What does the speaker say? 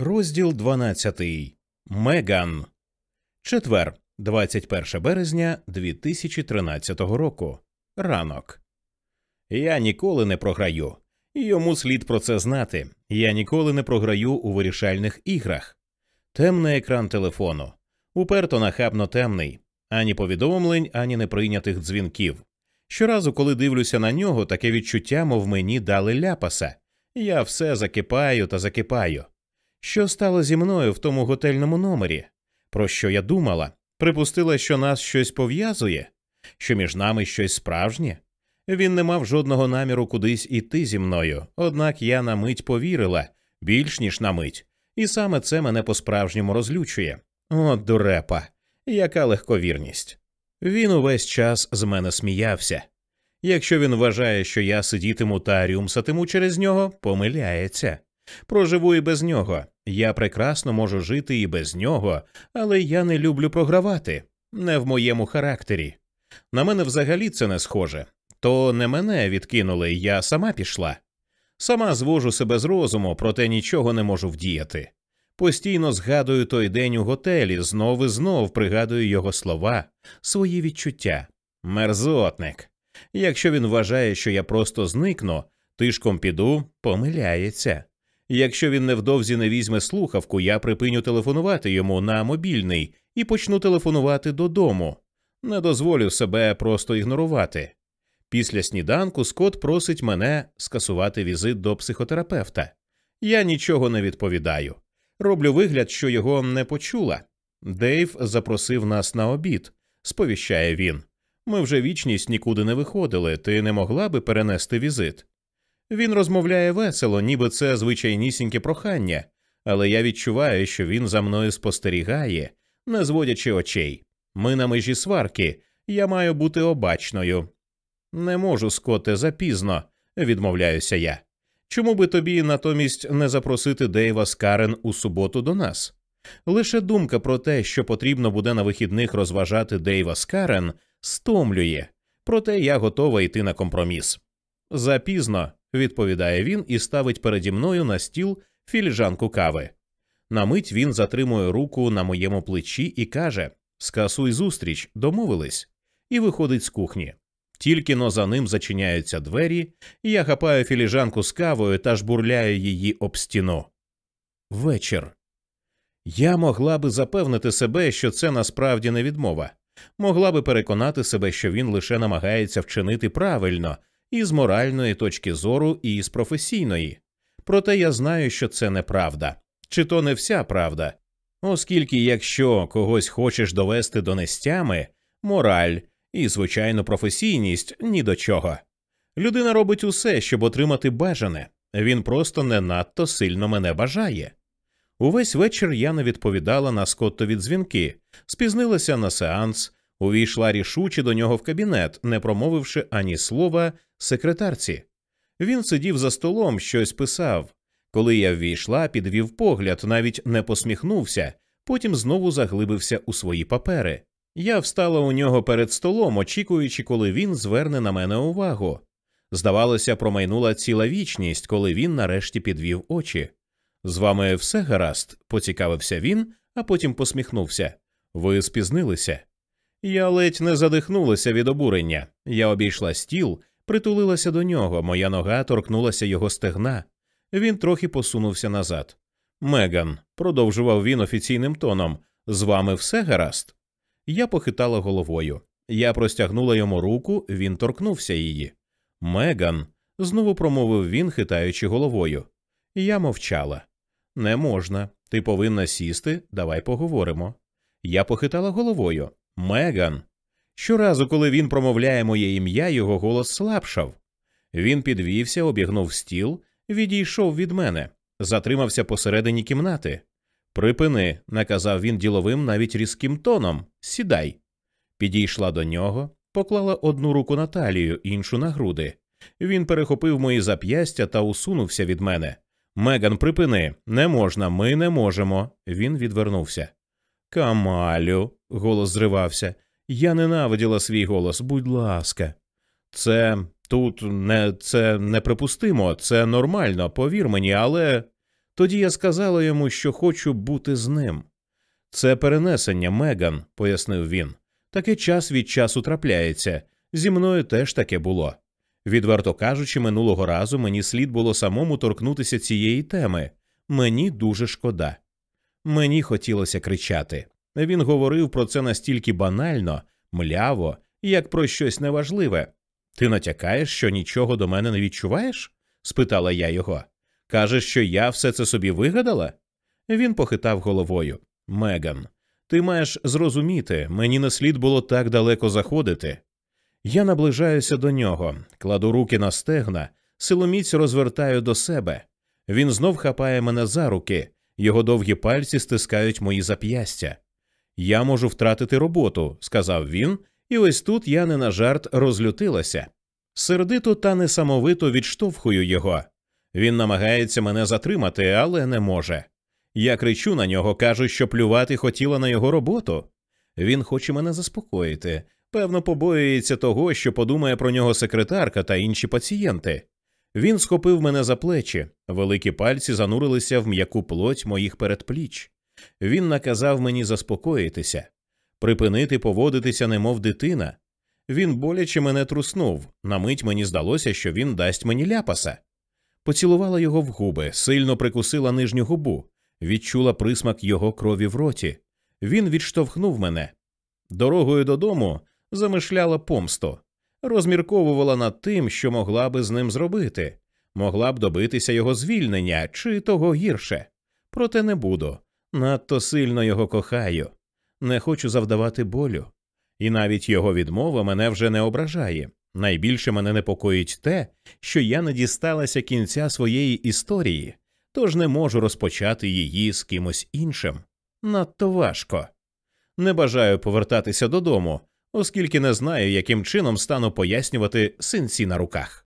Розділ 12. Меган. Четвер, 21 березня 2013 року. Ранок. Я ніколи не програю. Йому слід про це знати. Я ніколи не програю у вирішальних іграх. Темний екран телефону. Уперто нахабно темний. Ані повідомлень, ані неприйнятих дзвінків. Щоразу, коли дивлюся на нього, таке відчуття, мов мені дали ляпаса. Я все закипаю та закипаю. Що стало зі мною в тому готельному номері? Про що я думала? Припустила, що нас щось пов'язує, що між нами щось справжнє. Він не мав жодного наміру кудись іти зі мною, однак я на мить повірила, більш ніж на мить, і саме це мене по-справжньому розлючує. От дурепа, яка легковірність. Він увесь час з мене сміявся. Якщо він вважає, що я сидітиму та рюмсатиму через нього, помиляється. Проживу і без нього. Я прекрасно можу жити і без нього, але я не люблю програвати, не в моєму характері. На мене взагалі це не схоже. То не мене відкинули, я сама пішла. Сама звожу себе з розуму, проте нічого не можу вдіяти. Постійно згадую той день у готелі, знов і знов пригадую його слова, свої відчуття. Мерзотник. Якщо він вважає, що я просто зникну, тишком піду, помиляється. Якщо він невдовзі не візьме слухавку, я припиню телефонувати йому на мобільний і почну телефонувати додому. Не дозволю себе просто ігнорувати. Після сніданку Скот просить мене скасувати візит до психотерапевта. Я нічого не відповідаю. Роблю вигляд, що його не почула. Дейв запросив нас на обід, сповіщає він. Ми вже вічність нікуди не виходили, ти не могла би перенести візит. Він розмовляє весело, ніби це звичайнісіньке прохання, але я відчуваю, що він за мною спостерігає, не зводячи очей. Ми на межі сварки, я маю бути обачною. Не можу, Скотте, запізно, відмовляюся я. Чому би тобі натомість не запросити Дейва з Карен у суботу до нас? Лише думка про те, що потрібно буде на вихідних розважати Дейва з Карен, стомлює, проте я готова йти на компроміс. Запізно, відповідає він і ставить переді мною на стіл філіжанку кави. На мить він затримує руку на моєму плечі і каже Скасуй зустріч, домовились, і виходить з кухні. Тільки но за ним зачиняються двері, і я хапаю філіжанку з кавою та жбурляю її об стіну. Вечір. Я могла би запевнити себе, що це насправді не відмова, могла би переконати себе, що він лише намагається вчинити правильно і з моральної точки зору, і з професійної. Проте я знаю, що це неправда, чи то не вся правда. Оскільки, якщо когось хочеш довести до нестями, мораль і, звичайно, професійність ні до чого. Людина робить усе, щоб отримати бажане, він просто не надто сильно мене бажає. Увесь вечір я не відповідала на скоттові дзвінки, спізнилася на сеанс, увійшла рішуче до нього в кабінет, не промовивши ані слова секретарці. Він сидів за столом, щось писав. Коли я ввійшла, підвів погляд, навіть не посміхнувся, потім знову заглибився у свої папери. Я встала у нього перед столом, очікуючи, коли він зверне на мене увагу. Здавалося, промайнула ціла вічність, коли він нарешті підвів очі. З вами все гаразд, поцікавився він, а потім посміхнувся. Ви спізнилися. Я ледь не задихнулася від обурення. Я обійшла стіл, притулилася до нього, моя нога торкнулася його стегна. Він трохи посунувся назад. Меган, продовжував він офіційним тоном, з вами все гаразд? Я похитала головою. Я простягнула йому руку, він торкнувся її. Меган, знову промовив він, хитаючи головою. Я мовчала. Не можна. Ти повинна сісти, давай поговоримо. Я похитала головою. Меган. Щоразу, коли він промовляє моє ім'я, його голос слабшав. Він підвівся, обігнув стіл, відійшов від мене, затримався посередині кімнати. Припини, наказав він діловим, навіть різким тоном. Сідай. Підійшла до нього, поклала одну руку на талію, іншу на груди. Він перехопив мої зап'ястя та усунувся від мене. Меган, припини, не можна, ми не можемо. Він відвернувся. Камалю, голос зривався. Я ненавиділа свій голос, будь ласка. Це тут не це неприпустимо, це нормально, повір мені, але Тоді я сказала йому, що хочу бути з ним. Це перенесення, Меган, пояснив він. Таке час від часу трапляється. Зі мною теж таке було. Відверто кажучи, минулого разу мені слід було самому торкнутися цієї теми. Мені дуже шкода. Мені хотілося кричати. Він говорив про це настільки банально, мляво, як про щось неважливе. Ти натякаєш, що нічого до мене не відчуваєш? спитала я його. Кажеш, що я все це собі вигадала? Він похитав головою. Меган, ти маєш зрозуміти, мені не слід було так далеко заходити. Я наближаюся до нього, кладу руки на стегна, силоміць розвертаю до себе. Він знов хапає мене за руки, його довгі пальці стискають мої зап'ястя. Я можу втратити роботу, сказав він, і ось тут я не на жарт розлютилася. Сердито та несамовито відштовхую його. Він намагається мене затримати, але не може. Я кричу на нього, кажу, що плювати хотіла на його роботу. Він хоче мене заспокоїти. Певно, побоюється того, що подумає про нього секретарка та інші пацієнти. Він схопив мене за плечі, великі пальці занурилися в м'яку плоть моїх передпліч. Він наказав мені заспокоїтися, припинити поводитися, немов дитина. Він боляче мене труснув. На мить мені здалося, що він дасть мені ляпаса. Поцілувала його в губи, сильно прикусила нижню губу, відчула присмак його крові в роті. Він відштовхнув мене. Дорогою додому замишляла помсту, розмірковувала над тим, що могла би з ним зробити, могла б добитися його звільнення чи того гірше. Проте не буду. Надто сильно його кохаю, не хочу завдавати болю. І навіть його відмова мене вже не ображає. Найбільше мене непокоїть те, що я не дісталася кінця своєї історії, тож не можу розпочати її з кимось іншим. Надто важко. Не бажаю повертатися додому, оскільки не знаю, яким чином стану пояснювати синці на руках.